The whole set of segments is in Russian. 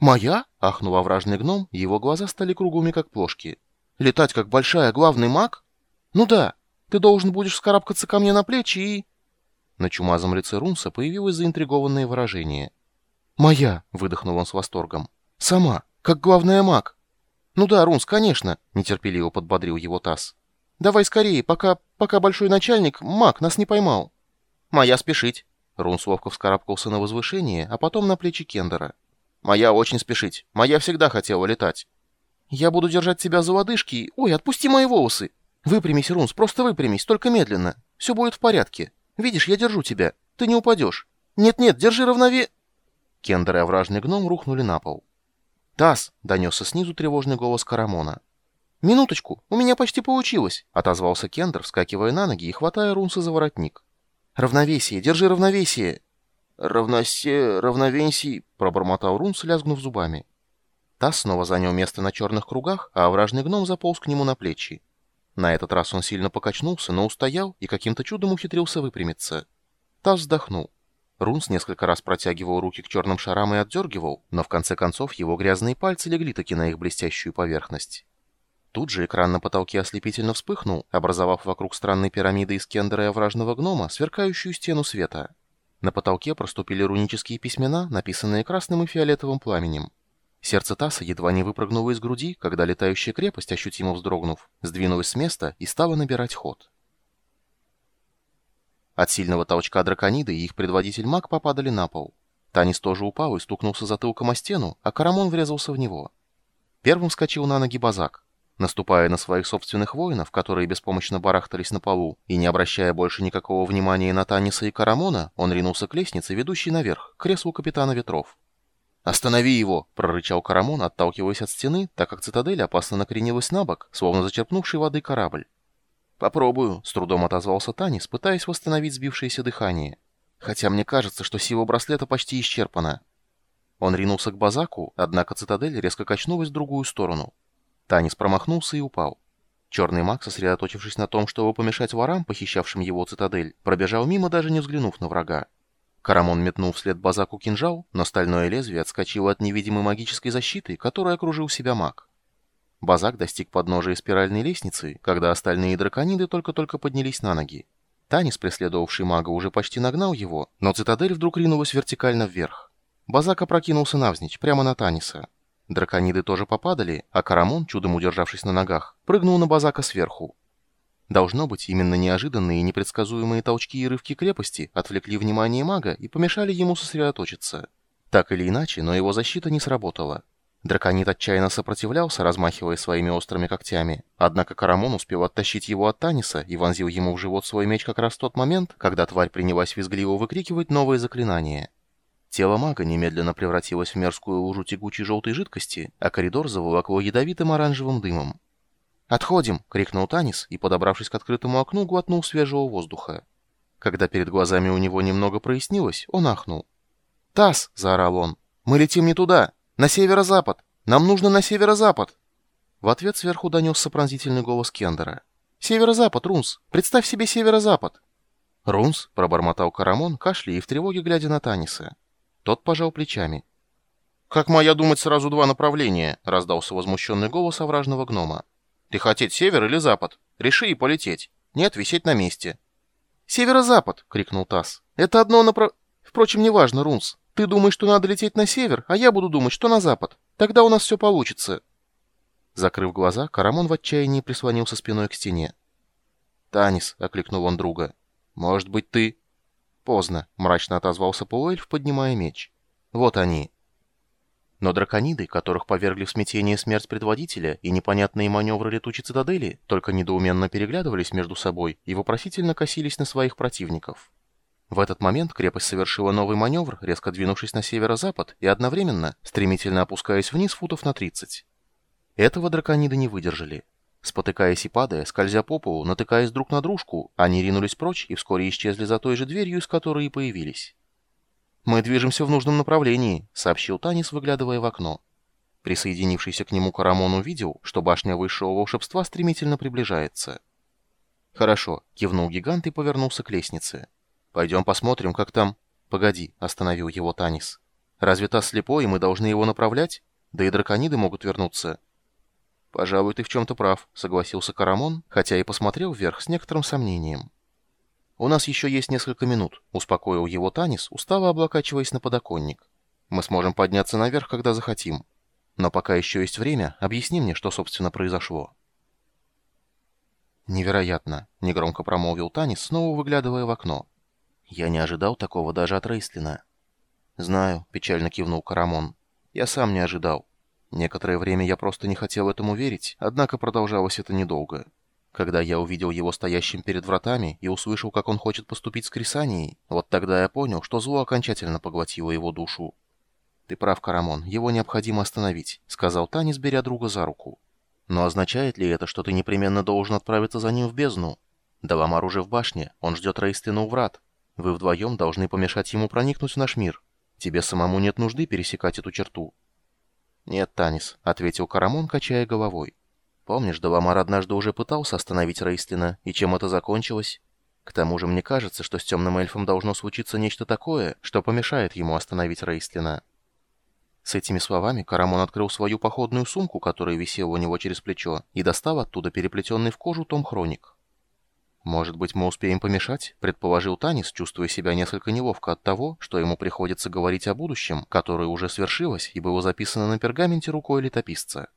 «Моя?» — ахнул овражный гном, его глаза стали круглыми, как плошки. «Летать, как большая, главный маг? Ну да, ты должен будешь скарабкаться ко мне на плечи и...» На чумазом лице Рунса появилось заинтригованное выражение. «Моя!» — выдохнул он с восторгом. «Сама, как главная маг!» «Ну да, Рунс, конечно!» — нетерпеливо подбодрил его Тасс. «Давай скорее, пока, пока большой начальник, маг, нас не поймал!» «Моя спешить!» Рунс ловко вскарабкался на возвышение, а потом на плечи Кендера. «Моя очень спешить. Моя всегда хотела летать». «Я буду держать тебя за лодыжки. Ой, отпусти мои волосы. Выпрямись, Рунс, просто выпрямись, только медленно. Все будет в порядке. Видишь, я держу тебя. Ты не упадешь. Нет-нет, держи равнове...» Кендер и овражный гном рухнули на пол. «Тасс!» — донесся снизу тревожный голос Карамона. «Минуточку, у меня почти получилось!» — отозвался Кендер, вскакивая на ноги и хватая Рунса за воротник. «Равновесие! Держи равновесие!» «Равносе... равновесие!» — пробормотал Рунс, лязгнув зубами. Тасс снова занял место на черных кругах, а овражный гном заполз к нему на плечи. На этот раз он сильно покачнулся, но устоял и каким-то чудом ухитрился выпрямиться. Тасс вздохнул. Рунс несколько раз протягивал руки к черным шарам и отдергивал, но в конце концов его грязные пальцы легли таки на их блестящую поверхность. Тут же экран на потолке ослепительно вспыхнул, образовав вокруг странной пирамиды из кендера и овражного гнома сверкающую стену света. На потолке проступили рунические письмена, написанные красным и фиолетовым пламенем. Сердце Таса едва не выпрыгнуло из груди, когда летающая крепость, ощутимо вздрогнув, сдвинулась с места и стала набирать ход. От сильного толчка дракониды и их предводитель маг попадали на пол. Танис тоже упал и стукнулся затылком о стену, а Карамон врезался в него. Первым вскочил на ноги Базак. Наступая на своих собственных воинов, которые беспомощно барахтались на полу, и не обращая больше никакого внимания на Таниса и Карамона, он ринулся к лестнице, ведущей наверх, к креслу капитана ветров. «Останови его!» — прорычал Карамон, отталкиваясь от стены, так как цитадель опасно накренилась на бок, словно зачерпнувший воды корабль. «Попробую», — с трудом отозвался Танис, пытаясь восстановить сбившееся дыхание. «Хотя мне кажется, что сила браслета почти исчерпана». Он ринулся к Базаку, однако цитадель резко качнулась в другую сторону. Танис промахнулся и упал. Черный маг, сосредоточившись на том, чтобы помешать ворам, похищавшим его цитадель, пробежал мимо, даже не взглянув на врага. Карамон метнул вслед Базаку кинжал, но стальное лезвие отскочило от невидимой магической защиты, которой окружил себя маг. Базак достиг подножия спиральной лестницы, когда остальные дракониды только-только поднялись на ноги. Танис, преследовавший мага, уже почти нагнал его, но цитадель вдруг ринулась вертикально вверх. Базак опрокинулся навзничь, прямо на Таниса. Дракониды тоже попадали, а Карамон, чудом удержавшись на ногах, прыгнул на Базака сверху. Должно быть, именно неожиданные и непредсказуемые толчки и рывки крепости отвлекли внимание мага и помешали ему сосредоточиться. Так или иначе, но его защита не сработала. Драконит отчаянно сопротивлялся, размахивая своими острыми когтями. Однако Карамон успел оттащить его от Таниса и вонзил ему в живот свой меч как раз в тот момент, когда тварь принялась визгливо выкрикивать новые заклинания. Тело мага немедленно превратилось в мерзкую лужу тягучей желтой жидкости, а коридор заволокло ядовитым оранжевым дымом. «Отходим!» — крикнул Танис и, подобравшись к открытому окну, глотнул свежего воздуха. Когда перед глазами у него немного прояснилось, он ахнул. «Тасс!» — заорал он. «Мы летим не туда!» «На северо-запад! Нам нужно на северо-запад!» В ответ сверху донесся пронзительный голос Кендера. «Северо-запад, Рунс! Представь себе северо-запад!» «Рунс!» — пробормотал Карамон, кашляя и в тревоге глядя на Таниса. Тот пожал плечами. «Как моя думать сразу два направления?» — раздался возмущенный голос овражного гнома. «Ты хотеть север или запад? Реши и полететь. Нет, висеть на месте». «Северо-запад!» — крикнул Тасс. «Это одно направ... Впрочем, неважно, Рунс. Ты думаешь, что надо лететь на север, а я буду думать, что на запад. Тогда у нас все получится». Закрыв глаза, Карамон в отчаянии прислонился спиной к стене. «Танис», — окликнул он друга, — «может быть, ты...» «Поздно», — мрачно отозвался полуэльф, поднимая меч. «Вот они». Но дракониды, которых повергли в смятение смерть предводителя и непонятные маневры летучей цитадели, только недоуменно переглядывались между собой и вопросительно косились на своих противников. В этот момент крепость совершила новый маневр, резко двинувшись на северо-запад и одновременно стремительно опускаясь вниз футов на 30. Этого дракониды не выдержали. Спотыкаясь и падая, скользя по полу, натыкаясь друг на дружку, они ринулись прочь и вскоре исчезли за той же дверью, из которой и появились. «Мы движемся в нужном направлении», — сообщил Танис, выглядывая в окно. Присоединившийся к нему Карамон увидел, что башня высшего волшебства стремительно приближается. «Хорошо», — кивнул гигант и повернулся к лестнице. «Пойдем посмотрим, как там...» «Погоди», — остановил его Танис. Разве та слепой, и мы должны его направлять? Да и дракониды могут вернуться». «Пожалуй, ты в чем-то прав», — согласился Карамон, хотя и посмотрел вверх с некоторым сомнением. «У нас еще есть несколько минут», — успокоил его Танис, устало облокачиваясь на подоконник. «Мы сможем подняться наверх, когда захотим. Но пока еще есть время, объясни мне, что, собственно, произошло». «Невероятно», — негромко промолвил Танис, снова выглядывая в окно. «Я не ожидал такого даже от Рейстлина». «Знаю», — печально кивнул Карамон. «Я сам не ожидал. Некоторое время я просто не хотел этому верить, однако продолжалось это недолго. Когда я увидел его стоящим перед вратами и услышал, как он хочет поступить с Крисанией, вот тогда я понял, что зло окончательно поглотило его душу. «Ты прав, Карамон, его необходимо остановить», — сказал Танис, беря друга за руку. «Но означает ли это, что ты непременно должен отправиться за ним в бездну? Даламар уже в башне, он ждет Рейстлина у врат. Вы вдвоем должны помешать ему проникнуть в наш мир. Тебе самому нет нужды пересекать эту черту». «Нет, Танис», — ответил Карамон, качая головой. «Помнишь, Даламар однажды уже пытался остановить Рейстлина, и чем это закончилось? К тому же мне кажется, что с темным эльфом должно случиться нечто такое, что помешает ему остановить Рейстлина». С этими словами Карамон открыл свою походную сумку, которая висела у него через плечо, и достал оттуда переплетенный в кожу том Хроник. «Может быть, мы успеем помешать?» — предположил Танис, чувствуя себя несколько неловко от того, что ему приходится говорить о будущем, которое уже свершилось и было записано на пергаменте рукой летописца.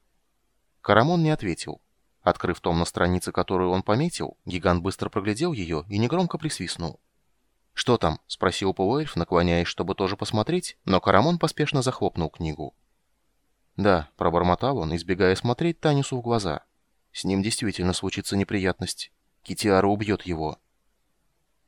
Карамон не ответил. Открыв том на странице, которую он пометил, гигант быстро проглядел ее и негромко присвистнул. «Что там?» — спросил полуэльф, наклоняясь, чтобы тоже посмотреть, но Карамон поспешно захлопнул книгу. «Да», — пробормотал он, избегая смотреть Танису в глаза. «С ним действительно случится неприятность». Китиара убьет его.